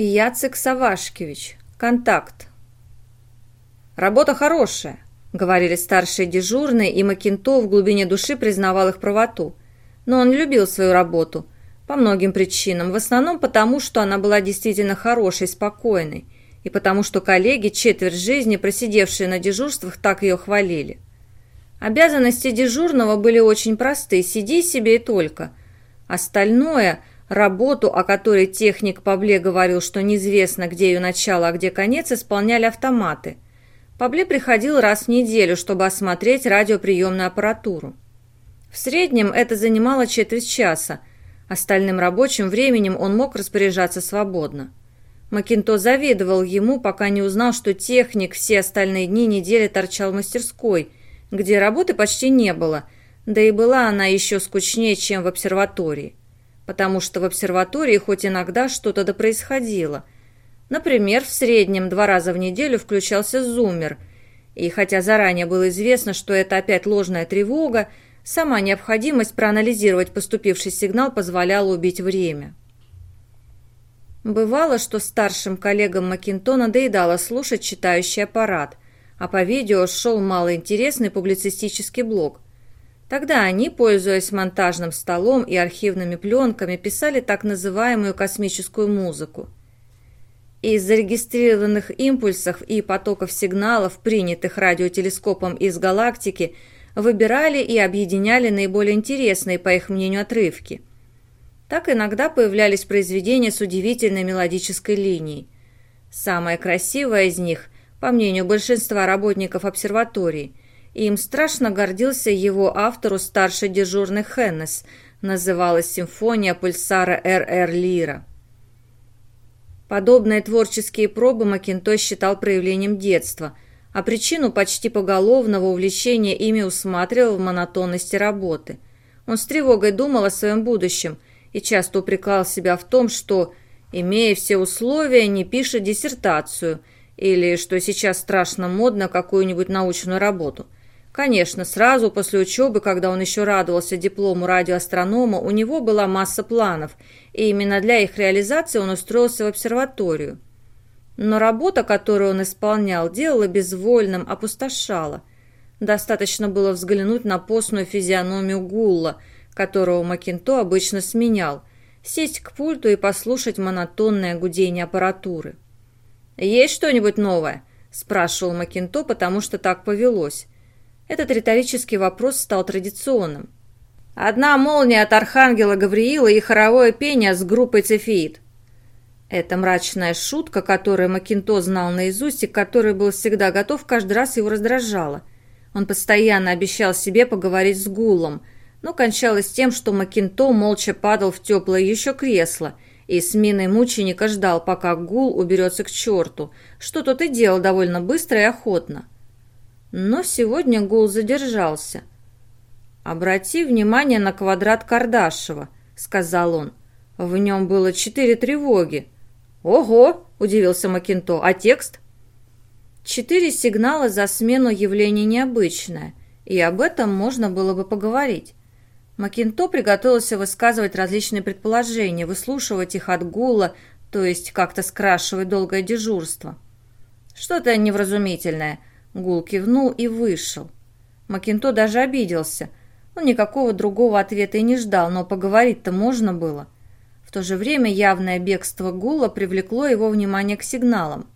Яцек Савашкевич. Контакт. «Работа хорошая», — говорили старшие дежурные, и Макинто в глубине души признавал их правоту. Но он любил свою работу. По многим причинам. В основном потому, что она была действительно хорошей, спокойной. И потому, что коллеги, четверть жизни, просидевшие на дежурствах, так ее хвалили. Обязанности дежурного были очень просты. Сиди себе и только. Остальное Работу, о которой техник Пабле говорил, что неизвестно, где ее начало, а где конец, исполняли автоматы. Пабле приходил раз в неделю, чтобы осмотреть радиоприемную аппаратуру. В среднем это занимало четверть часа. Остальным рабочим временем он мог распоряжаться свободно. Макинто завидовал ему, пока не узнал, что техник все остальные дни недели торчал в мастерской, где работы почти не было, да и была она еще скучнее, чем в обсерватории потому что в обсерватории хоть иногда что-то да происходило. Например, в среднем два раза в неделю включался зуммер, и хотя заранее было известно, что это опять ложная тревога, сама необходимость проанализировать поступивший сигнал позволяла убить время. Бывало, что старшим коллегам Макинтона доедало слушать читающий аппарат, а по видео шел малоинтересный публицистический блог – Тогда они, пользуясь монтажным столом и архивными пленками, писали так называемую космическую музыку. Из зарегистрированных импульсов и потоков сигналов, принятых радиотелескопом из галактики, выбирали и объединяли наиболее интересные, по их мнению, отрывки. Так иногда появлялись произведения с удивительной мелодической линией. Самое красивое из них, по мнению большинства работников обсерватории – им страшно гордился его автору старший дежурный Хеннес, называлась «Симфония пульсара Р.Р. Лира». Подобные творческие пробы Макинтош считал проявлением детства, а причину почти поголовного увлечения ими усматривал в монотонности работы. Он с тревогой думал о своем будущем и часто упрекал себя в том, что, имея все условия, не пишет диссертацию или, что сейчас страшно модно, какую-нибудь научную работу – Конечно, сразу после учебы, когда он еще радовался диплому радиоастронома, у него была масса планов, и именно для их реализации он устроился в обсерваторию. Но работа, которую он исполнял, делала безвольным, опустошала. Достаточно было взглянуть на постную физиономию Гулла, которого Макинто обычно сменял, сесть к пульту и послушать монотонное гудение аппаратуры. «Есть что-нибудь новое?» – спрашивал Макинто, потому что так повелось. Этот риторический вопрос стал традиционным. «Одна молния от Архангела Гавриила и хоровое пение с группой Цефеид». Это мрачная шутка, которую Макинто знал наизусть и которой был всегда готов, каждый раз его раздражала. Он постоянно обещал себе поговорить с Гулом, но кончалось тем, что Макинто молча падал в теплое еще кресло и с миной мученика ждал, пока Гул уберется к черту, что тот и делал довольно быстро и охотно. Но сегодня гул задержался. «Обрати внимание на квадрат Кардашева», — сказал он. В нем было четыре тревоги. «Ого!» — удивился Макинто. «А текст?» Четыре сигнала за смену явления необычное, и об этом можно было бы поговорить. Макинто приготовился высказывать различные предположения, выслушивать их от гула, то есть как-то скрашивать долгое дежурство. «Что-то невразумительное», Гул кивнул и вышел. Макинто даже обиделся. Он никакого другого ответа и не ждал, но поговорить-то можно было. В то же время явное бегство Гула привлекло его внимание к сигналам.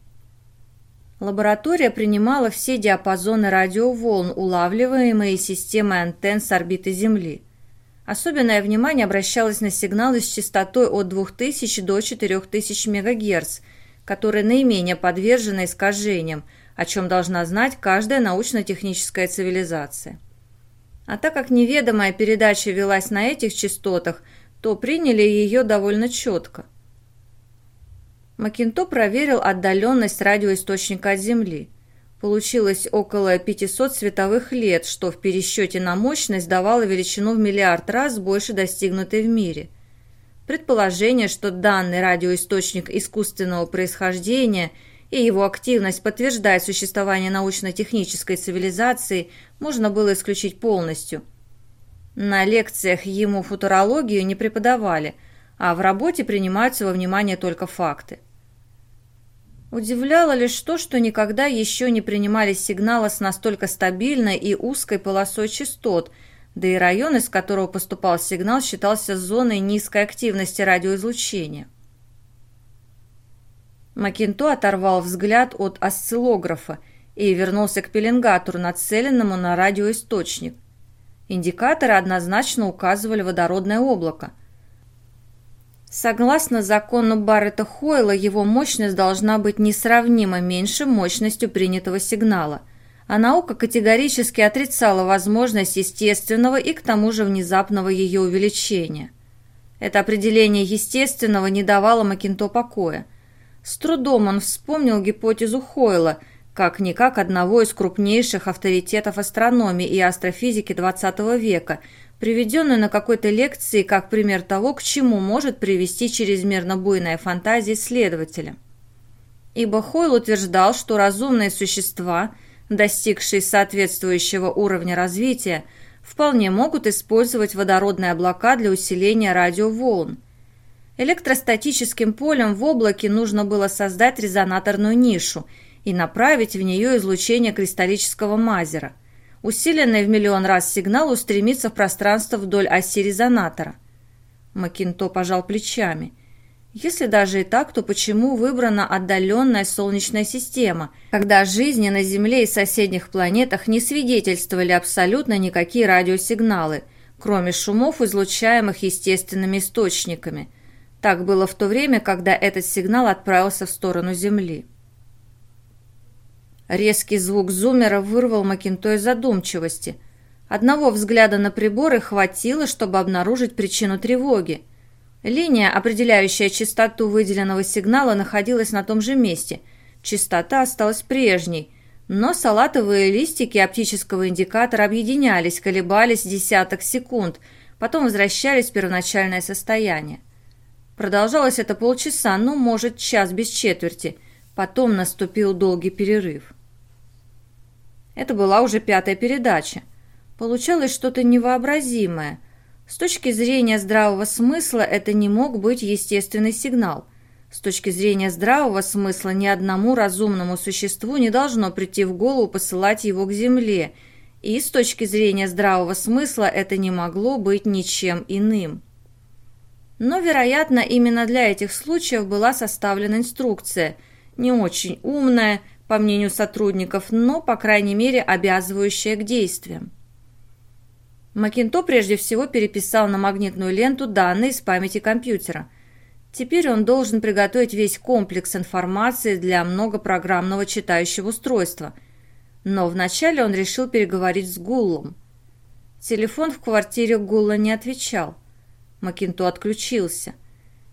Лаборатория принимала все диапазоны радиоволн, улавливаемые системой антенн с орбиты Земли. Особенное внимание обращалось на сигналы с частотой от 2000 до 4000 МГц, которые наименее подвержены искажениям, о чем должна знать каждая научно-техническая цивилизация. А так как неведомая передача велась на этих частотах, то приняли ее довольно четко. Макинто проверил отдаленность радиоисточника от Земли. Получилось около 500 световых лет, что в пересчете на мощность давало величину в миллиард раз больше достигнутой в мире. Предположение, что данный радиоисточник искусственного происхождения – и его активность подтверждает существование научно-технической цивилизации, можно было исключить полностью. На лекциях ему футурологию не преподавали, а в работе принимаются во внимание только факты. Удивляло лишь то, что никогда еще не принимались сигналы с настолько стабильной и узкой полосой частот, да и район, из которого поступал сигнал, считался зоной низкой активности радиоизлучения. Макинто оторвал взгляд от осциллографа и вернулся к пеленгатору, нацеленному на радиоисточник. Индикаторы однозначно указывали водородное облако – Согласно закону Баррета Хойла, его мощность должна быть несравнимо меньше мощностью принятого сигнала, а наука категорически отрицала возможность естественного и к тому же внезапного ее увеличения. Это определение естественного не давало Макинто покоя. С трудом он вспомнил гипотезу Хойла, как-никак одного из крупнейших авторитетов астрономии и астрофизики XX века – приведенную на какой-то лекции как пример того, к чему может привести чрезмерно буйная фантазия исследователя. Ибо Хойл утверждал, что разумные существа, достигшие соответствующего уровня развития, вполне могут использовать водородные облака для усиления радиоволн. Электростатическим полем в облаке нужно было создать резонаторную нишу и направить в нее излучение кристаллического мазера – Усиленный в миллион раз сигнал устремится в пространство вдоль оси резонатора. Макинто пожал плечами. Если даже и так, то почему выбрана отдаленная Солнечная система, когда жизни на Земле и соседних планетах не свидетельствовали абсолютно никакие радиосигналы, кроме шумов, излучаемых естественными источниками? Так было в то время, когда этот сигнал отправился в сторону Земли. Резкий звук зумера вырвал Макинто из задумчивости. Одного взгляда на приборы хватило, чтобы обнаружить причину тревоги. Линия, определяющая частоту выделенного сигнала, находилась на том же месте. Частота осталась прежней, но салатовые листики оптического индикатора объединялись, колебались десяток секунд, потом возвращались в первоначальное состояние. Продолжалось это полчаса, ну, может, час без четверти. Потом наступил долгий перерыв. Это была уже пятая передача. Получалось что-то невообразимое. С точки зрения здравого смысла это не мог быть естественный сигнал. С точки зрения здравого смысла ни одному разумному существу не должно прийти в голову посылать его к Земле, и с точки зрения здравого смысла это не могло быть ничем иным. Но, вероятно, именно для этих случаев была составлена инструкция, не очень умная, по мнению сотрудников, но, по крайней мере, обязывающая к действиям. Макинто прежде всего переписал на магнитную ленту данные из памяти компьютера. Теперь он должен приготовить весь комплекс информации для многопрограммного читающего устройства. Но вначале он решил переговорить с Гуллом. Телефон в квартире Гулла не отвечал. Макинто отключился.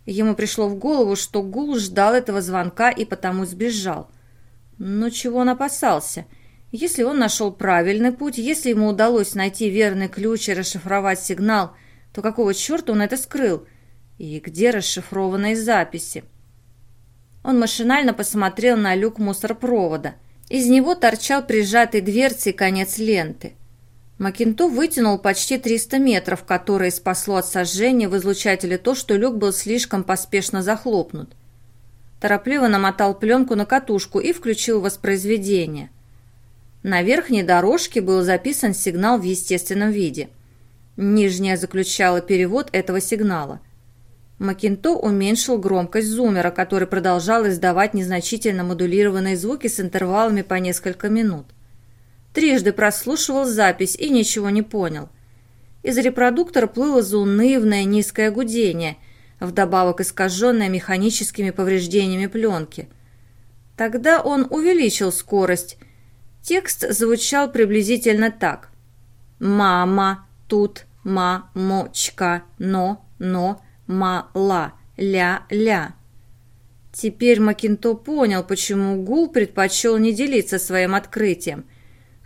Ему пришло в голову, что Гул ждал этого звонка и потому сбежал – но чего он опасался? Если он нашел правильный путь, если ему удалось найти верный ключ и расшифровать сигнал, то какого черта он это скрыл? И где расшифрованные записи? Он машинально посмотрел на люк мусоропровода. Из него торчал прижатый дверцей конец ленты. Макинто вытянул почти 300 метров, которые спасло от сожжения в излучателе то, что люк был слишком поспешно захлопнут торопливо намотал пленку на катушку и включил воспроизведение. На верхней дорожке был записан сигнал в естественном виде. Нижняя заключала перевод этого сигнала. Макинто уменьшил громкость зумера, который продолжал издавать незначительно модулированные звуки с интервалами по несколько минут. Трижды прослушивал запись и ничего не понял. Из репродуктора плыло заунывное низкое гудение – вдобавок искаженная механическими повреждениями пленки. Тогда он увеличил скорость. Текст звучал приблизительно так. «Мама, тут, ма, мочка, но, но, ма-ла, ля-ля». Теперь Макинто понял, почему Гул предпочел не делиться своим открытием.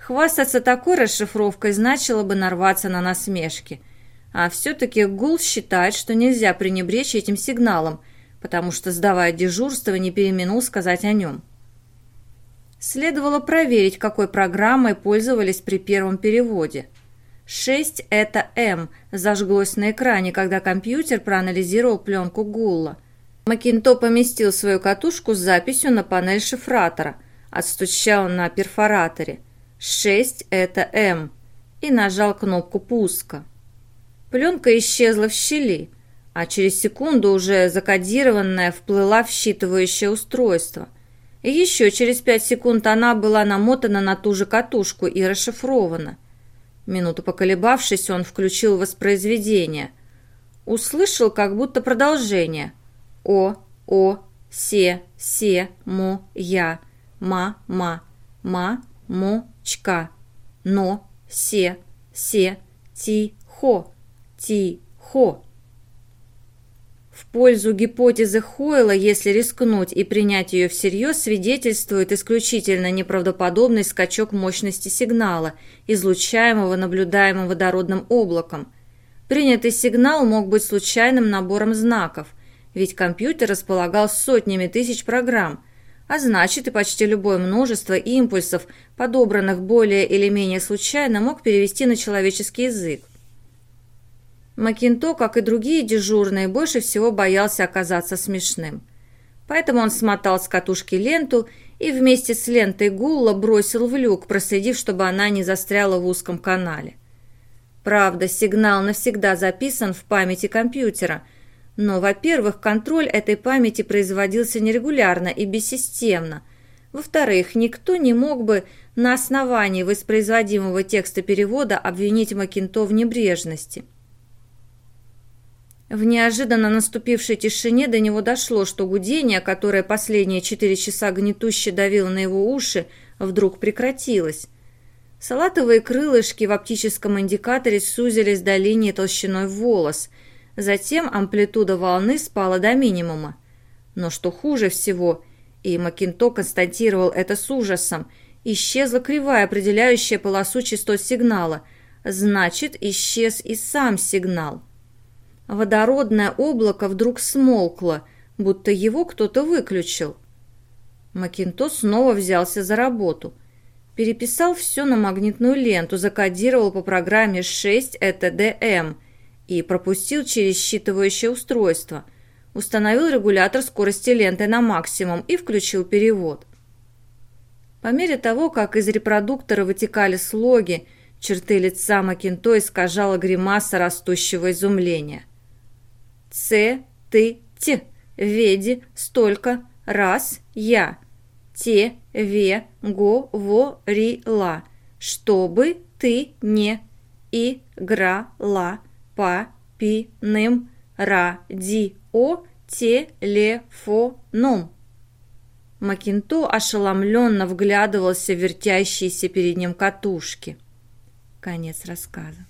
Хвастаться такой расшифровкой значило бы нарваться на насмешки – а все-таки Гул считает, что нельзя пренебречь этим сигналом, потому что, сдавая дежурство, не переминул сказать о нем. Следовало проверить, какой программой пользовались при первом переводе. 6 – это М, зажглось на экране, когда компьютер проанализировал пленку Гулла. Макинто поместил свою катушку с записью на панель шифратора, отстучал на перфораторе. 6 – это М, и нажал кнопку пуска. Пленка исчезла в щели, а через секунду уже закодированная вплыла в считывающее устройство. И еще через пять секунд она была намотана на ту же катушку и расшифрована. Минуту поколебавшись, он включил воспроизведение. Услышал как будто продолжение. О, о, се, се, мо, я, ма, ма, ма, мо, чка, но, се, се, ти, хо, ти, хо. В пользу гипотезы Хойла, если рискнуть и принять ее всерьез, свидетельствует исключительно неправдоподобный скачок мощности сигнала, излучаемого наблюдаемым водородным облаком. Принятый сигнал мог быть случайным набором знаков, ведь компьютер располагал сотнями тысяч программ, а значит и почти любое множество импульсов, подобранных более или менее случайно, мог перевести на человеческий язык. Макинто, как и другие дежурные, больше всего боялся оказаться смешным. Поэтому он смотал с катушки ленту и вместе с лентой гула бросил в люк, проследив, чтобы она не застряла в узком канале. Правда, сигнал навсегда записан в памяти компьютера, но, во-первых, контроль этой памяти производился нерегулярно и бессистемно. Во-вторых, никто не мог бы на основании воспроизводимого текста перевода обвинить Макинто в небрежности – в неожиданно наступившей тишине до него дошло, что гудение, которое последние четыре часа гнетуще давило на его уши, вдруг прекратилось. Салатовые крылышки в оптическом индикаторе сузились до линии толщиной в волос. Затем амплитуда волны спала до минимума. Но что хуже всего, и Макинто констатировал это с ужасом, исчезла кривая, определяющая полосу частот сигнала. Значит, исчез и сам сигнал. Водородное облако вдруг смолкло, будто его кто-то выключил. Макинто снова взялся за работу. Переписал все на магнитную ленту, закодировал по программе 6 ЭТДМ и пропустил через считывающее устройство. Установил регулятор скорости ленты на максимум и включил перевод. По мере того, как из репродуктора вытекали слоги, черты лица Макинто искажала гримаса растущего изумления – Ц, ты, т. Веди, столько, раз, я. Те, ве, го, во, ри, ла. Чтобы ты не играла по пиным радио телефоном. Макинто ошеломленно вглядывался в вертящиеся перед ним катушки. Конец рассказа.